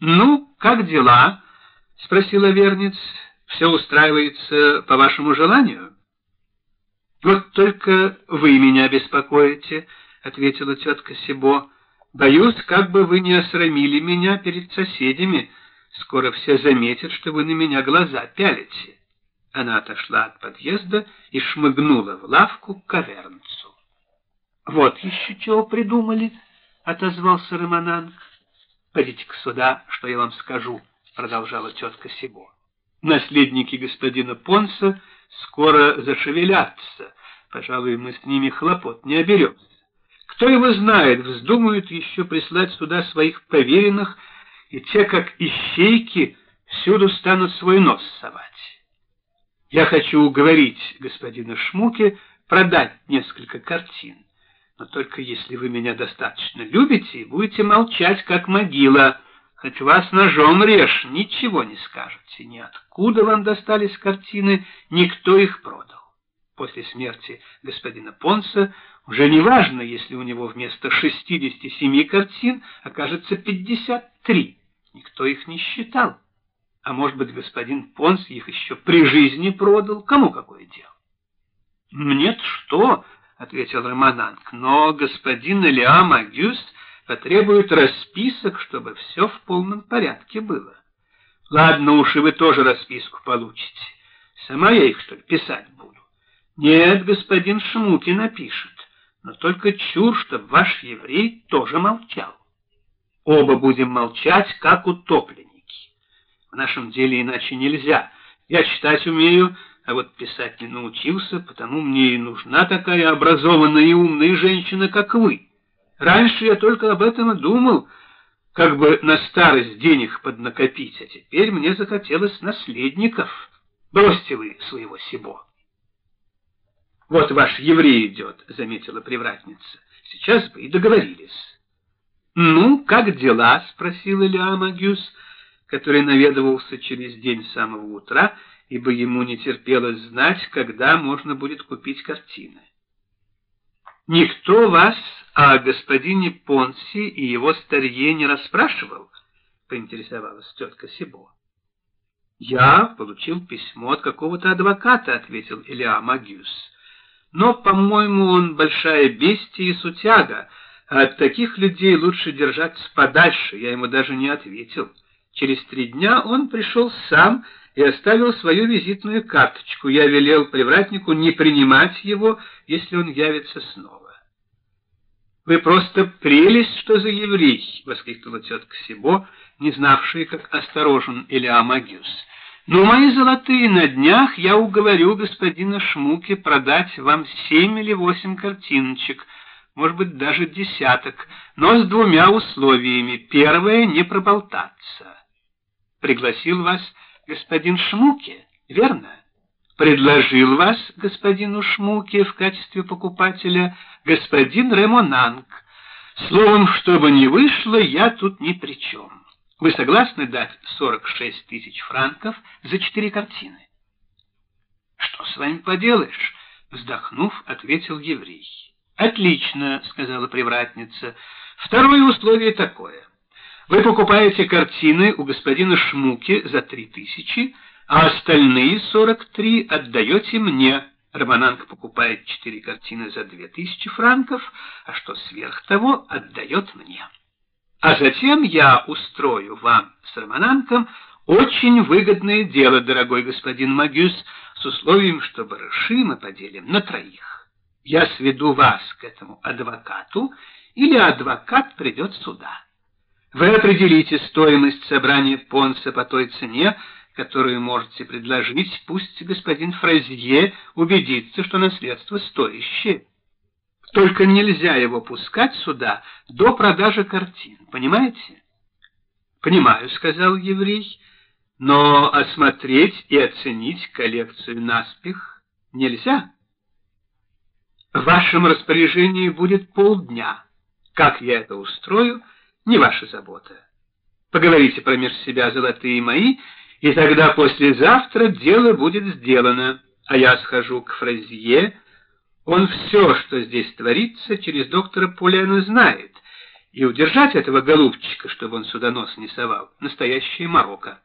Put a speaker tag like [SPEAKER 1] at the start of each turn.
[SPEAKER 1] Ну, как дела? — спросила Верниц. — Все устраивается по вашему желанию? — Вот только вы меня беспокоите, — ответила тетка Сибо. — Боюсь, как бы вы не осрамили меня перед соседями. Скоро все заметят, что вы на меня глаза пялите. Она отошла от подъезда и шмыгнула в лавку к кавернцу. — Вот еще чего придумали, — отозвался Романанг. — Пойдите-ка сюда, что я вам скажу, — продолжала тетка Сибо. Наследники господина Понса скоро зашевелятся. Пожалуй, мы с ними хлопот не оберемся. Кто его знает, вздумают еще прислать сюда своих поверенных, и те, как ищейки, всюду станут свой нос совать. Я хочу уговорить господина Шмуке продать несколько картин, но только если вы меня достаточно любите и будете молчать, как могила, Хоть вас ножом режь, ничего не скажете, ни откуда вам достались картины, никто их продал. После смерти господина Понса уже не важно, если у него вместо 67 картин окажется 53. Никто их не считал. А может быть, господин Понс их еще при жизни продал? Кому какое дело? «Нет, что?» — ответил Романанг. «Но господин Элиам Агюст потребует расписок, чтобы все в полном порядке было. Ладно уж, и вы тоже расписку получите. Сама я их, что ли, писать буду? Нет, господин Шмуки напишет, но только чур, чтоб ваш еврей тоже молчал. Оба будем молчать, как утопленники. В нашем деле иначе нельзя. Я читать умею, а вот писать не научился, потому мне и нужна такая образованная и умная женщина, как вы. Раньше я только об этом и думал, как бы на старость денег поднакопить, а теперь мне захотелось наследников. Бросьте вы своего Сибо. — Вот ваш еврей идет, — заметила привратница. — Сейчас бы и договорились. — Ну, как дела? — спросил Илья Магюс, который наведывался через день с самого утра, ибо ему не терпелось знать, когда можно будет купить картины. — Никто вас а господине Понси и его старье не расспрашивал? — поинтересовалась тетка Сибо. — Я получил письмо от какого-то адвоката, — ответил Илья Магюс. — Но, по-моему, он большая бестия и сутяга, а от таких людей лучше держаться подальше, я ему даже не ответил. Через три дня он пришел сам и оставил свою визитную карточку. Я велел привратнику не принимать его, если он явится снова. «Вы просто прелесть, что за еврей!» — воскликнула тетка Сибо, не знавшая, как осторожен Илья Магюс. «Ну, мои золотые, на днях я уговорю господина Шмуки продать вам семь или восемь картиночек, может быть, даже десяток, но с двумя условиями. Первое — не проболтаться. Пригласил вас господин Шмуки, верно?» предложил вас господину Шмуке в качестве покупателя господин Ремонанг. Словом, что бы ни вышло, я тут ни при чем. Вы согласны дать 46 тысяч франков за четыре картины? Что с вами поделаешь? Вздохнув, ответил еврей. Отлично, сказала привратница. Второе условие такое. Вы покупаете картины у господина Шмуки за три тысячи, а остальные 43 отдаете мне. Романанг покупает четыре картины за две тысячи франков, а что сверх того отдает мне. А затем я устрою вам с Романанком очень выгодное дело, дорогой господин Магюс, с условием, что барыши мы поделим на троих. Я сведу вас к этому адвокату, или адвокат придет сюда. Вы определите стоимость собрания Понса по той цене, которую можете предложить, пусть господин Фразье убедится, что наследство стоящее. Только нельзя его пускать сюда до продажи картин, понимаете? Понимаю, сказал еврей, но осмотреть и оценить коллекцию наспех нельзя. В вашем распоряжении будет полдня. Как я это устрою, не ваша забота. Поговорите промеж себя, золотые мои, и тогда послезавтра дело будет сделано, а я схожу к Фразье. Он все, что здесь творится, через доктора Пулена знает, и удержать этого голубчика, чтобы он сюда нос не совал, настоящая морока.